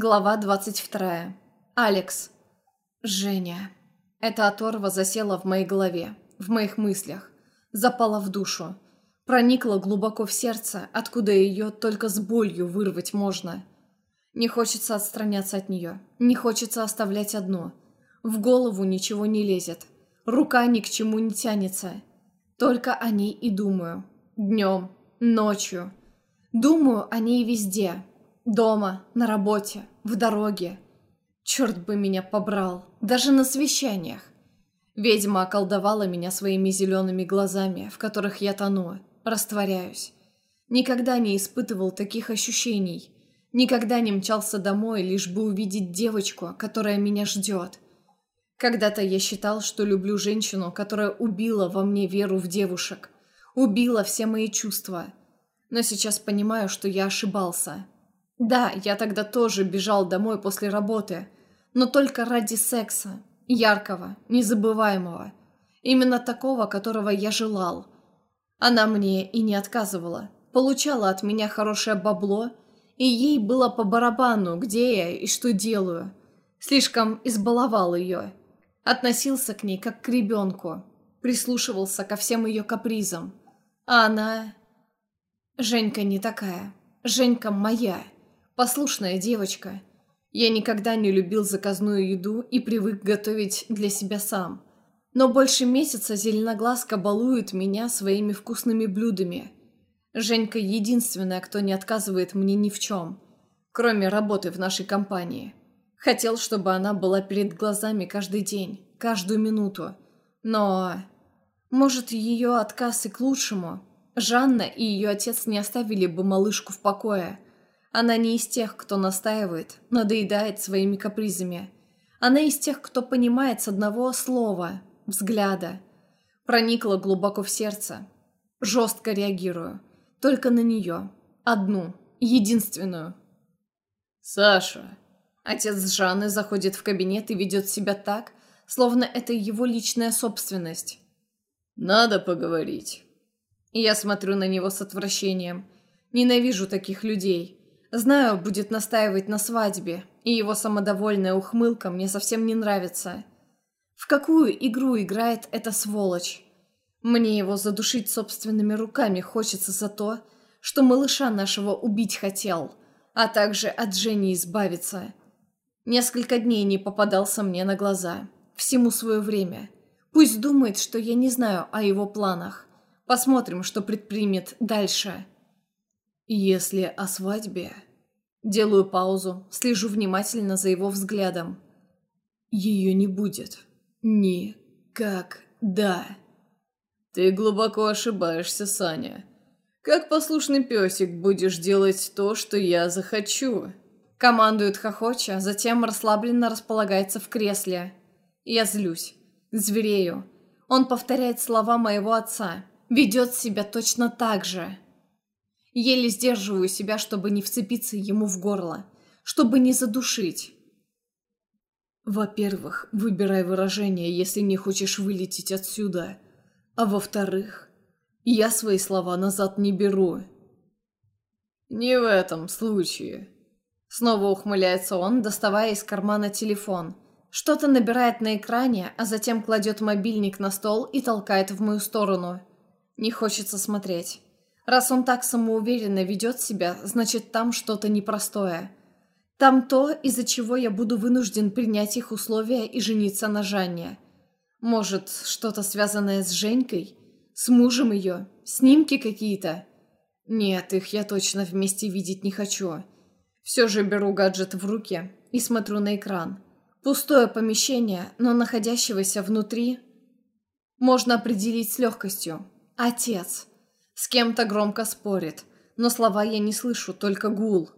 Глава 22. Алекс. Женя. Эта оторва засела в моей голове, в моих мыслях, запала в душу, проникла глубоко в сердце, откуда ее только с болью вырвать можно. Не хочется отстраняться от нее, не хочется оставлять одну. В голову ничего не лезет, рука ни к чему не тянется. Только о ней и думаю. Днем, ночью. Думаю о ней везде, Дома, на работе, в дороге. Черт бы меня побрал, даже на совещаниях. Ведьма околдовала меня своими зелеными глазами, в которых я тону, растворяюсь. Никогда не испытывал таких ощущений. Никогда не мчался домой, лишь бы увидеть девочку, которая меня ждет. Когда-то я считал, что люблю женщину, которая убила во мне веру в девушек. Убила все мои чувства. Но сейчас понимаю, что я ошибался. Да, я тогда тоже бежал домой после работы, но только ради секса, яркого, незабываемого, именно такого, которого я желал. Она мне и не отказывала, получала от меня хорошее бабло, и ей было по барабану, где я и что делаю. Слишком избаловал ее. Относился к ней как к ребенку, прислушивался ко всем ее капризам. А она... Женька не такая. Женька моя. Послушная девочка. Я никогда не любил заказную еду и привык готовить для себя сам. Но больше месяца зеленоглазка балует меня своими вкусными блюдами. Женька единственная, кто не отказывает мне ни в чем, кроме работы в нашей компании. Хотел, чтобы она была перед глазами каждый день, каждую минуту. Но... Может, ее отказ и к лучшему. Жанна и ее отец не оставили бы малышку в покое – она не из тех, кто настаивает, надоедает своими капризами. Она из тех, кто понимает с одного слова, взгляда. Проникла глубоко в сердце. Жестко реагирую. Только на нее. Одну. Единственную. «Саша!» Отец Жанны заходит в кабинет и ведет себя так, словно это его личная собственность. «Надо поговорить». Я смотрю на него с отвращением. Ненавижу таких людей. Знаю, будет настаивать на свадьбе, и его самодовольная ухмылка мне совсем не нравится. В какую игру играет эта сволочь? Мне его задушить собственными руками хочется за то, что малыша нашего убить хотел, а также от Жени избавиться. Несколько дней не попадался мне на глаза. Всему свое время. Пусть думает, что я не знаю о его планах. Посмотрим, что предпримет дальше. Если о свадьбе... Делаю паузу, слежу внимательно за его взглядом. Ее не будет. Никогда. Ты глубоко ошибаешься, Саня. Как послушный песик будешь делать то, что я захочу? Командует хохоча, затем расслабленно располагается в кресле. Я злюсь. Зверею. Он повторяет слова моего отца. Ведет себя точно так же. Еле сдерживаю себя, чтобы не вцепиться ему в горло, чтобы не задушить. Во-первых, выбирай выражение, если не хочешь вылететь отсюда. А во-вторых, я свои слова назад не беру. Не в этом случае. Снова ухмыляется он, доставая из кармана телефон. Что-то набирает на экране, а затем кладет мобильник на стол и толкает в мою сторону. Не хочется смотреть. Раз он так самоуверенно ведет себя, значит, там что-то непростое. Там то, из-за чего я буду вынужден принять их условия и жениться на Жанне. Может, что-то связанное с Женькой? С мужем ее? Снимки какие-то? Нет, их я точно вместе видеть не хочу. Все же беру гаджет в руки и смотрю на экран. Пустое помещение, но находящегося внутри можно определить с легкостью. Отец. С кем-то громко спорит, но слова я не слышу, только гул.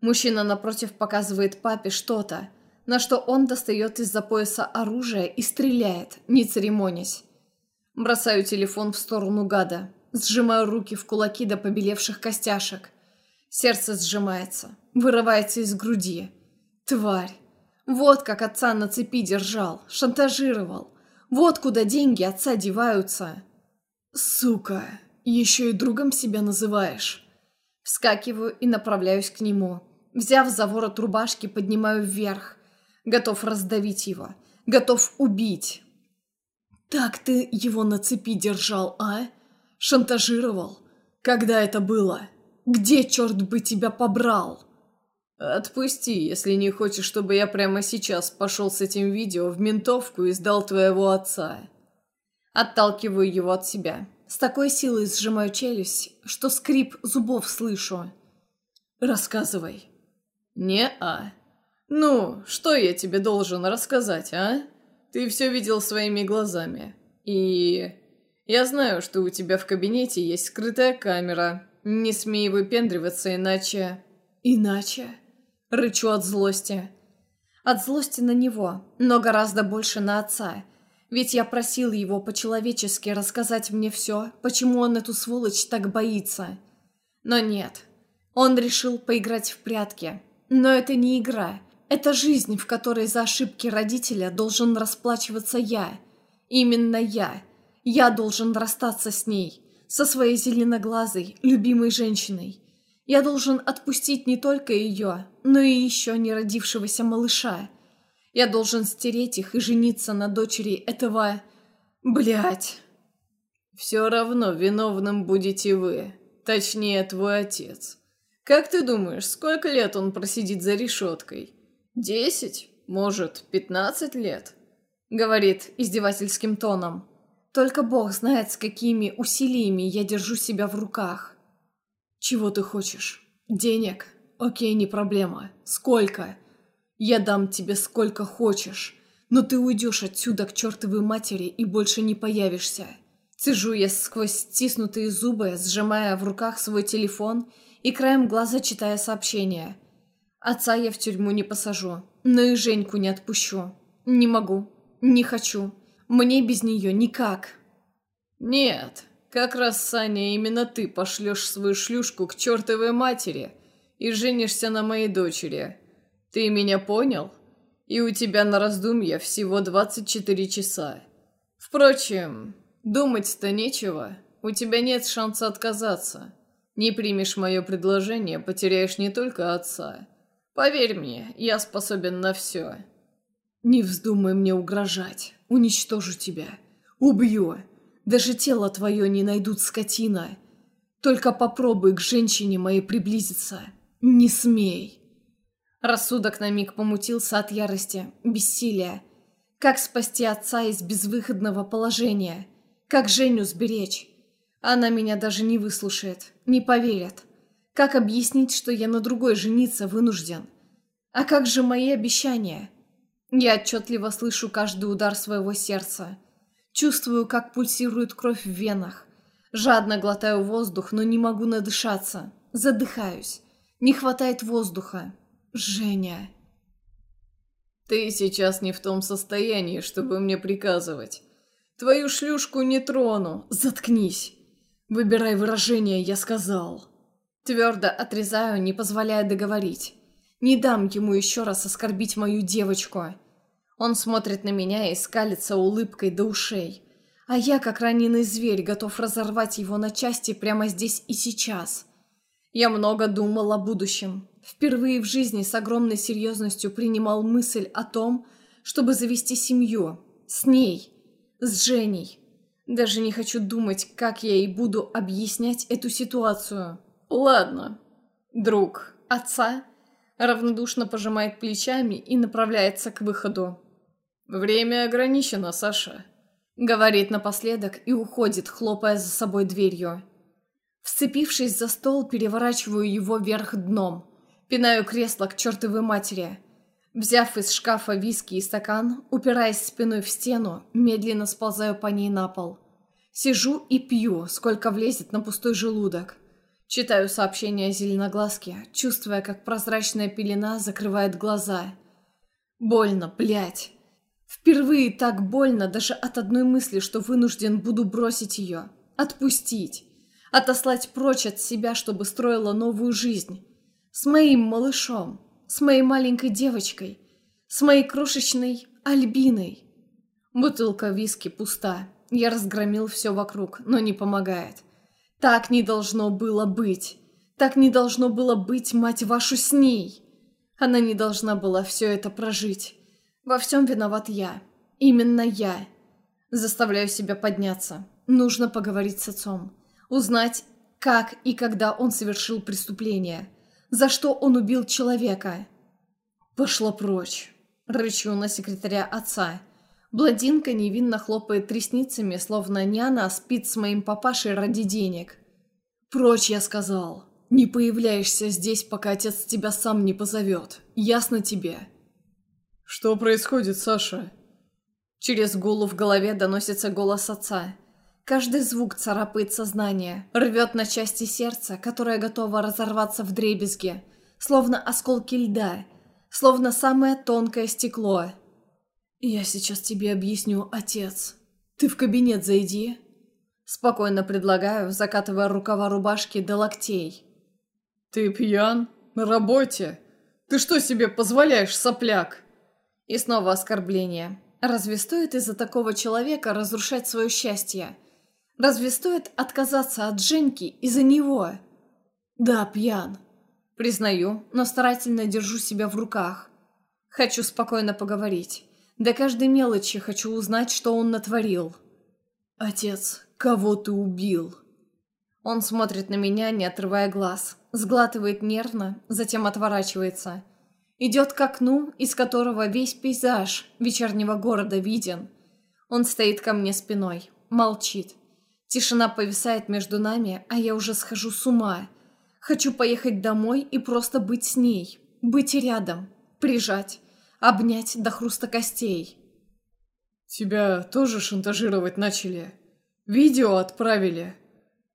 Мужчина напротив показывает папе что-то, на что он достает из-за пояса оружие и стреляет, не церемонясь. Бросаю телефон в сторону гада, сжимаю руки в кулаки до побелевших костяшек. Сердце сжимается, вырывается из груди. Тварь! Вот как отца на цепи держал, шантажировал. Вот куда деньги отца деваются. Сука! Еще и другом себя называешь. Вскакиваю и направляюсь к нему. Взяв за ворот рубашки, поднимаю вверх. Готов раздавить его. Готов убить. «Так ты его на цепи держал, а? Шантажировал? Когда это было? Где, черт бы, тебя побрал?» «Отпусти, если не хочешь, чтобы я прямо сейчас пошел с этим видео в ментовку и сдал твоего отца». Отталкиваю его от себя. С такой силой сжимаю челюсть, что скрип зубов слышу. «Рассказывай». «Не-а. Ну, что я тебе должен рассказать, а? Ты все видел своими глазами. И... Я знаю, что у тебя в кабинете есть скрытая камера. Не смей выпендриваться, иначе...» «Иначе?» Рычу от злости. От злости на него, но гораздо больше на отца. Ведь я просил его по-человечески рассказать мне все, почему он эту сволочь так боится. Но нет. Он решил поиграть в прятки. Но это не игра. Это жизнь, в которой за ошибки родителя должен расплачиваться я. Именно я. Я должен расстаться с ней. Со своей зеленоглазой, любимой женщиной. Я должен отпустить не только ее, но и еще не родившегося малыша. Я должен стереть их и жениться на дочери этого... Блять. Все равно виновным будете вы. Точнее, твой отец. Как ты думаешь, сколько лет он просидит за решеткой? Десять? Может, пятнадцать лет? Говорит издевательским тоном. Только Бог знает, с какими усилиями я держу себя в руках. Чего ты хочешь? Денег? Окей, не проблема. Сколько? Я дам тебе сколько хочешь. Но ты уйдешь отсюда к чертовой матери и больше не появишься. Цежу я сквозь стиснутые зубы, сжимая в руках свой телефон и краем глаза читая сообщение. Отца я в тюрьму не посажу, но и Женьку не отпущу. Не могу, не хочу. Мне без нее никак. Нет, как раз, Саня, именно ты пошлешь свою шлюшку к чертовой матери и женишься на моей дочери. Ты меня понял? И у тебя на раздумье всего 24 часа. Впрочем, думать-то нечего. У тебя нет шанса отказаться. Не примешь мое предложение, потеряешь не только отца. Поверь мне, я способен на все. Не вздумай мне угрожать. Уничтожу тебя. Убью. Даже тело твое не найдут, скотина. Только попробуй к женщине моей приблизиться. Не смей. Рассудок на миг помутился от ярости, бессилия. Как спасти отца из безвыходного положения? Как Женю сберечь? Она меня даже не выслушает, не поверит. Как объяснить, что я на другой жениться вынужден? А как же мои обещания? Я отчетливо слышу каждый удар своего сердца. Чувствую, как пульсирует кровь в венах. Жадно глотаю воздух, но не могу надышаться. Задыхаюсь. Не хватает воздуха. Женя. Ты сейчас не в том состоянии, чтобы мне приказывать. Твою шлюшку не трону. Заткнись. Выбирай выражение, я сказал. Твердо отрезаю, не позволяя договорить. Не дам ему еще раз оскорбить мою девочку. Он смотрит на меня и скалится улыбкой до ушей. А я, как раненый зверь, готов разорвать его на части прямо здесь и сейчас. Я много думал о будущем. Впервые в жизни с огромной серьезностью принимал мысль о том, чтобы завести семью. С ней. С Женей. Даже не хочу думать, как я ей буду объяснять эту ситуацию. Ладно, друг. Отца равнодушно пожимает плечами и направляется к выходу. «Время ограничено, Саша», — говорит напоследок и уходит, хлопая за собой дверью. Вцепившись за стол, переворачиваю его вверх дном. Пинаю кресло к чертовой матери. Взяв из шкафа виски и стакан, упираясь спиной в стену, медленно сползаю по ней на пол. Сижу и пью, сколько влезет на пустой желудок. Читаю сообщение о зеленоглазке, чувствуя, как прозрачная пелена закрывает глаза. Больно, блядь. Впервые так больно даже от одной мысли, что вынужден буду бросить ее, отпустить, отослать прочь от себя, чтобы строила новую жизнь. С моим малышом, с моей маленькой девочкой, с моей крошечной Альбиной. Бутылка виски пуста. Я разгромил все вокруг, но не помогает. Так не должно было быть. Так не должно было быть, мать вашу, с ней. Она не должна была все это прожить. Во всем виноват я. Именно я. Заставляю себя подняться. Нужно поговорить с отцом. Узнать, как и когда он совершил преступление. За что он убил человека. Пошла прочь. Рычу на секретаря отца. Бладинка невинно хлопает ресницами, словно не она спит с моим папашей ради денег. «Прочь, я сказал. Не появляешься здесь, пока отец тебя сам не позовет. Ясно тебе?» «Что происходит, Саша?» Через гулу в голове доносится голос отца. Каждый звук царапает сознание, рвет на части сердца, которое готово разорваться в дребезге, словно осколки льда, словно самое тонкое стекло. «Я сейчас тебе объясню, отец. Ты в кабинет зайди». Спокойно предлагаю, закатывая рукава рубашки до локтей. «Ты пьян? На работе? Ты что себе позволяешь, сопляк?» И снова оскорбление. Разве стоит из-за такого человека разрушать свое счастье? Разве стоит отказаться от Женьки из-за него? Да, пьян. Признаю, но старательно держу себя в руках. Хочу спокойно поговорить. До каждой мелочи хочу узнать, что он натворил. Отец, кого ты убил? Он смотрит на меня, не отрывая глаз. Сглатывает нервно, затем отворачивается. Идет к окну, из которого весь пейзаж вечернего города виден. Он стоит ко мне спиной, молчит. Тишина повисает между нами, а я уже схожу с ума. Хочу поехать домой и просто быть с ней. Быть рядом. Прижать. Обнять до хруста костей. «Тебя тоже шантажировать начали? Видео отправили?»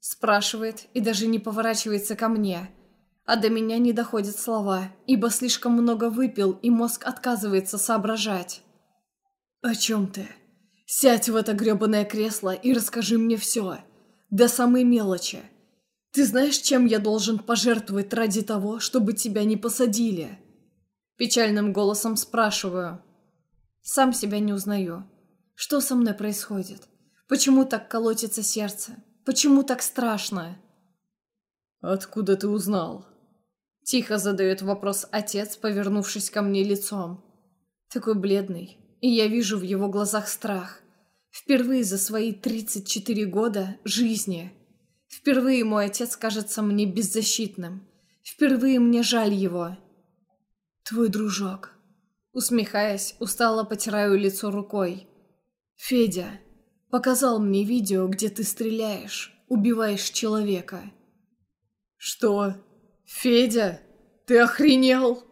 Спрашивает и даже не поворачивается ко мне. А до меня не доходят слова, ибо слишком много выпил, и мозг отказывается соображать. «О чем ты?» Сядь в это грёбаное кресло и расскажи мне все. До самой мелочи. Ты знаешь, чем я должен пожертвовать ради того, чтобы тебя не посадили?» Печальным голосом спрашиваю. Сам себя не узнаю. Что со мной происходит? Почему так колотится сердце? Почему так страшно? «Откуда ты узнал?» Тихо задает вопрос отец, повернувшись ко мне лицом. Такой бледный, и я вижу в его глазах страх. Впервые за свои 34 года жизни. Впервые мой отец кажется мне беззащитным. Впервые мне жаль его. Твой дружок. Усмехаясь, устало потираю лицо рукой. Федя показал мне видео, где ты стреляешь, убиваешь человека. Что? Федя? Ты охренел?